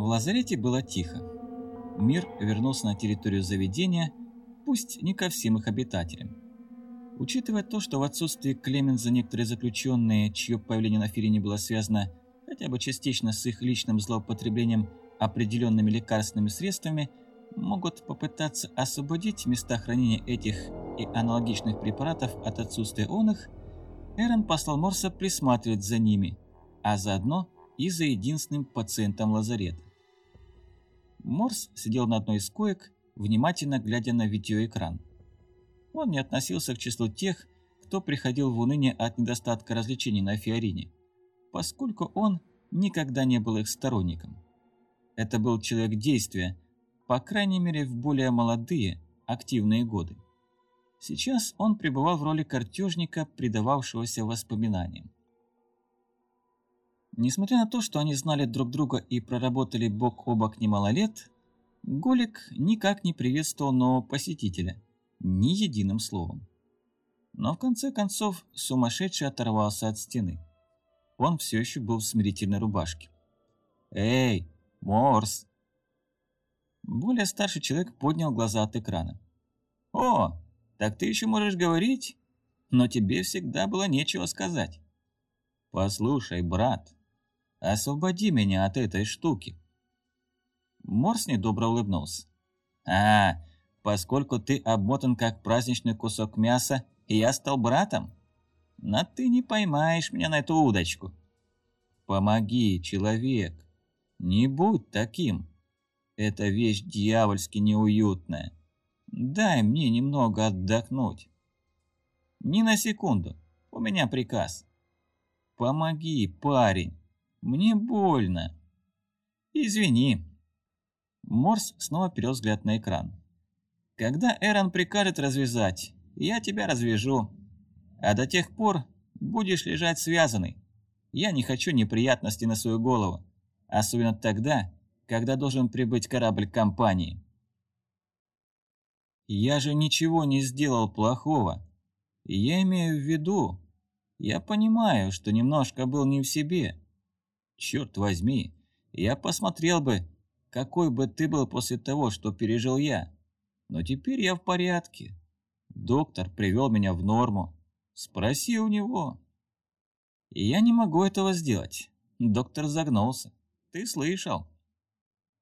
В лазарете было тихо. Мир вернулся на территорию заведения, пусть не ко всем их обитателям. Учитывая то, что в отсутствии Клеменза некоторые заключенные, чье появление на Ферине было связано хотя бы частично с их личным злоупотреблением определенными лекарственными средствами, могут попытаться освободить места хранения этих и аналогичных препаратов от отсутствия он их, Эрон послал Морса присматривать за ними, а заодно и за единственным пациентом лазарета. Морс сидел на одной из коек, внимательно глядя на видеоэкран. Он не относился к числу тех, кто приходил в уныние от недостатка развлечений на Фиорине, поскольку он никогда не был их сторонником. Это был человек действия, по крайней мере в более молодые, активные годы. Сейчас он пребывал в роли картежника, предававшегося воспоминаниям. Несмотря на то, что они знали друг друга и проработали бок о бок немало лет, Голик никак не приветствовал нового посетителя, ни единым словом. Но в конце концов сумасшедший оторвался от стены. Он все еще был в смирительной рубашке. «Эй, Морс!» Более старший человек поднял глаза от экрана. «О, так ты еще можешь говорить, но тебе всегда было нечего сказать. Послушай, брат, освободи меня от этой штуки. Морс недобро улыбнулся. А, поскольку ты обмотан как праздничный кусок мяса, я стал братом? Но ты не поймаешь меня на эту удочку. Помоги, человек. Не будь таким. Эта вещь дьявольски неуютная. Дай мне немного отдохнуть. Ни на секунду. У меня приказ. Помоги, парень. Мне больно. Извини. Морс снова перел взгляд на экран. Когда Эрон прикажет развязать, я тебя развяжу. А до тех пор будешь лежать связанный. Я не хочу неприятностей на свою голову. Особенно тогда, когда должен прибыть корабль компании. Я же ничего не сделал плохого. Я имею в виду, я понимаю, что немножко был не в себе. Черт возьми, я посмотрел бы, какой бы ты был после того, что пережил я. Но теперь я в порядке. Доктор привел меня в норму. Спроси у него. Я не могу этого сделать. Доктор загнулся. Ты слышал?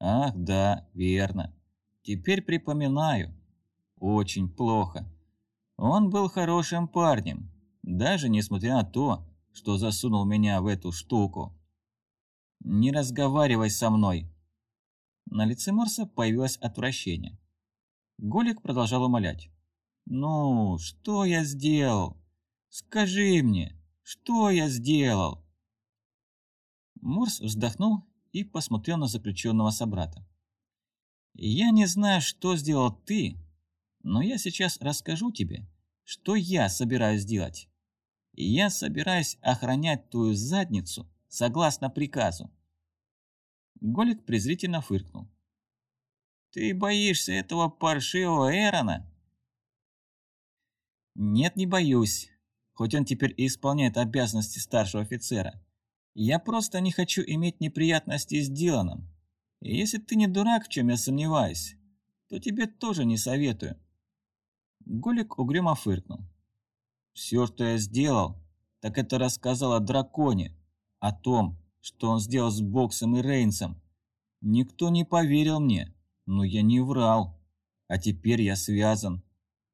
Ах, да, верно. Теперь припоминаю. Очень плохо. Он был хорошим парнем, даже несмотря на то, что засунул меня в эту штуку. «Не разговаривай со мной!» На лице Морса появилось отвращение. Голик продолжал умолять. «Ну, что я сделал? Скажи мне, что я сделал?» Морс вздохнул и посмотрел на заключенного собрата. «Я не знаю, что сделал ты, но я сейчас расскажу тебе, что я собираюсь делать. я собираюсь охранять твою задницу согласно приказу. Голик презрительно фыркнул. «Ты боишься этого паршивого Эрона?» «Нет, не боюсь, хоть он теперь и исполняет обязанности старшего офицера. Я просто не хочу иметь неприятностей с Диланом. И если ты не дурак, в чем я сомневаюсь, то тебе тоже не советую. Голик угрюмо фыркнул. «Все, что я сделал, так это рассказал о драконе, о том, что он сделал с Боксом и Рейнсом. Никто не поверил мне, но я не врал. А теперь я связан.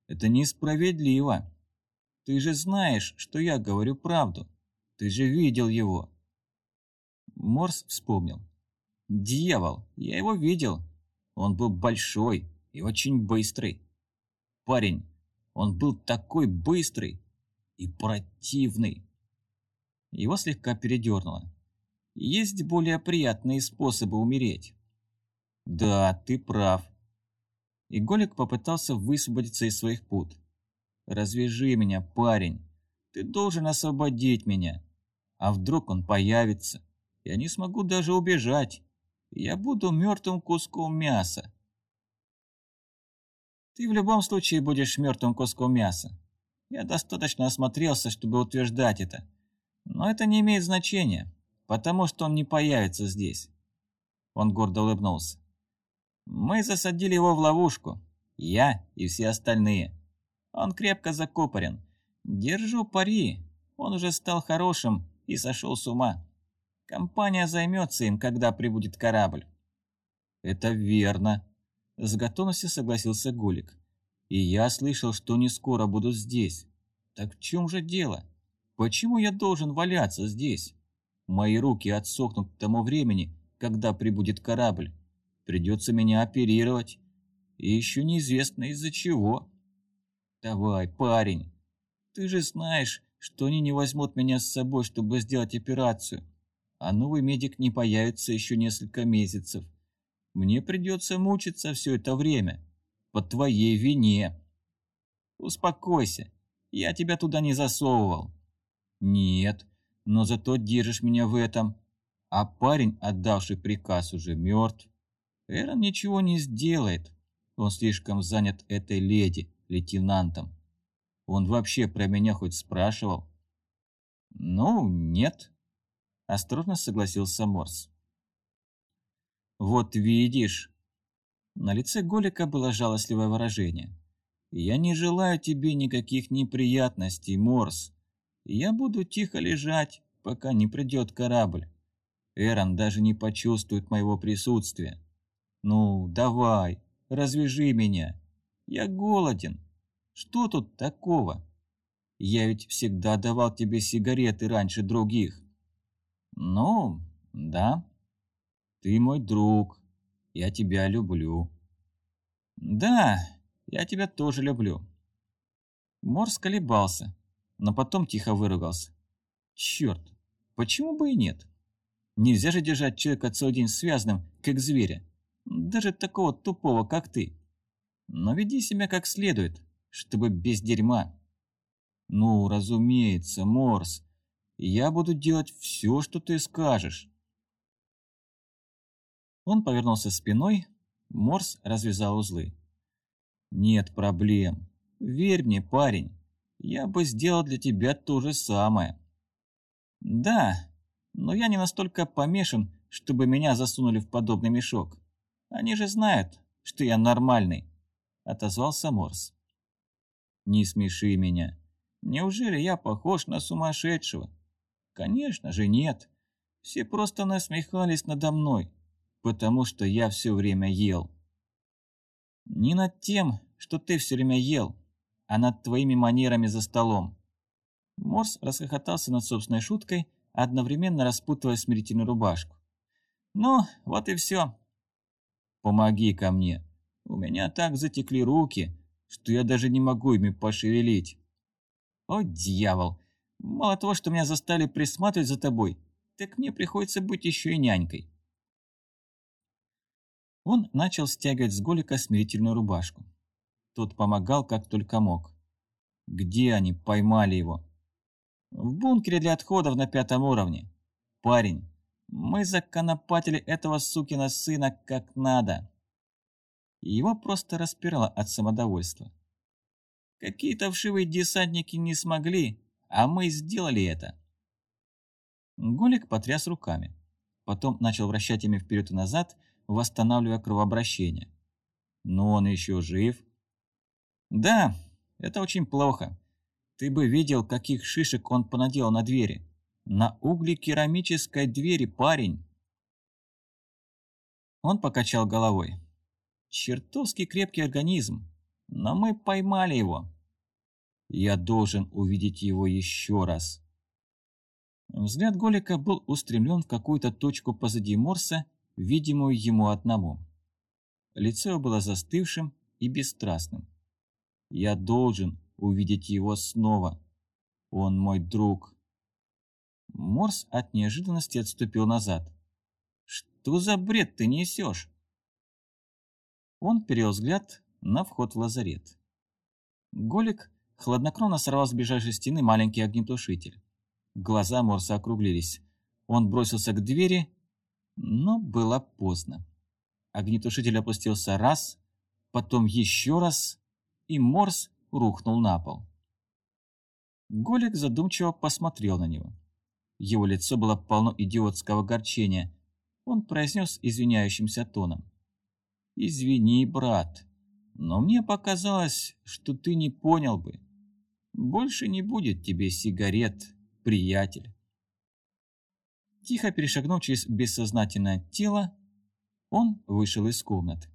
Это несправедливо. Ты же знаешь, что я говорю правду. Ты же видел его». Морс вспомнил. «Дьявол, я его видел. Он был большой и очень быстрый. Парень, он был такой быстрый и противный. Его слегка передернуло. Есть более приятные способы умереть. Да, ты прав. Иголик попытался высвободиться из своих пут. Развяжи меня, парень. Ты должен освободить меня. А вдруг он появится? Я не смогу даже убежать. Я буду мертвым куском мяса. Ты в любом случае будешь мертвым куском мяса. Я достаточно осмотрелся, чтобы утверждать это. Но это не имеет значения, потому что он не появится здесь. Он гордо улыбнулся. Мы засадили его в ловушку. Я и все остальные. Он крепко закопорен. Держу пари. Он уже стал хорошим и сошел с ума. Компания займется им, когда прибудет корабль. Это верно. С готовностью согласился Гулик. И я слышал, что не скоро буду здесь. Так в чем же дело? Почему я должен валяться здесь? Мои руки отсохнут к тому времени, когда прибудет корабль. Придется меня оперировать. И еще неизвестно из-за чего. Давай, парень. Ты же знаешь, что они не возьмут меня с собой, чтобы сделать операцию. А новый медик не появится еще несколько месяцев. Мне придется мучиться все это время. По твоей вине. Успокойся. Я тебя туда не засовывал. Нет, но зато держишь меня в этом. А парень, отдавший приказ, уже мертв. Эрон ничего не сделает. Он слишком занят этой леди, лейтенантом. Он вообще про меня хоть спрашивал? Ну, нет. Осторожно согласился Морс. Вот видишь. На лице Голика было жалостливое выражение. Я не желаю тебе никаких неприятностей, Морс. Я буду тихо лежать, пока не придет корабль. Эрон даже не почувствует моего присутствия. Ну, давай, развяжи меня. Я голоден. Что тут такого? Я ведь всегда давал тебе сигареты раньше других. Ну, да. Ты мой друг. Я тебя люблю. Да, я тебя тоже люблю. Морс колебался, но потом тихо выругался. Черт, почему бы и нет? Нельзя же держать человека целый день связанным, как зверя. Даже такого тупого, как ты. Но веди себя как следует, чтобы без дерьма. Ну, разумеется, Морс. Я буду делать все, что ты скажешь. Он повернулся спиной, Морс развязал узлы. Нет проблем. Верь мне, парень. Я бы сделал для тебя то же самое. Да, но я не настолько помешан, чтобы меня засунули в подобный мешок. Они же знают, что я нормальный», — отозвался Морс. «Не смеши меня. Неужели я похож на сумасшедшего?» «Конечно же нет. Все просто насмехались надо мной, потому что я все время ел». «Не над тем, что ты все время ел, а над твоими манерами за столом». Морс расхохотался над собственной шуткой, одновременно распутывая смирительную рубашку. «Ну, вот и все. Помоги ко мне. У меня так затекли руки, что я даже не могу ими пошевелить. О, дьявол! Мало того, что меня застали присматривать за тобой, так мне приходится быть еще и нянькой. Он начал стягивать с Голика смирительную рубашку. Тот помогал, как только мог. Где они поймали его? В бункере для отходов на пятом уровне. Парень, мы законопатили этого сукина сына как надо. Его просто распирало от самодовольства. Какие-то вшивые десантники не смогли, а мы сделали это. Голик потряс руками. Потом начал вращать ими вперед и назад, восстанавливая кровообращение. Но он еще жив. Да, это очень плохо. Ты бы видел, каких шишек он понаделал на двери. На угле керамической двери, парень!» Он покачал головой. «Чертовски крепкий организм, но мы поймали его. Я должен увидеть его еще раз». Взгляд Голика был устремлен в какую-то точку позади Морса, видимую ему одному. Лицо было застывшим и бесстрастным. «Я должен увидеть его снова. Он мой друг». Морс от неожиданности отступил назад. «Что за бред ты несешь?» Он перевел взгляд на вход в лазарет. Голик хладнокровно сорвал с ближайшей стены маленький огнетушитель. Глаза Морса округлились. Он бросился к двери, но было поздно. Огнетушитель опустился раз, потом еще раз, и Морс рухнул на пол. Голик задумчиво посмотрел на него. Его лицо было полно идиотского огорчения. он произнес извиняющимся тоном. «Извини, брат, но мне показалось, что ты не понял бы. Больше не будет тебе сигарет, приятель». Тихо перешагнув через бессознательное тело, он вышел из комнаты.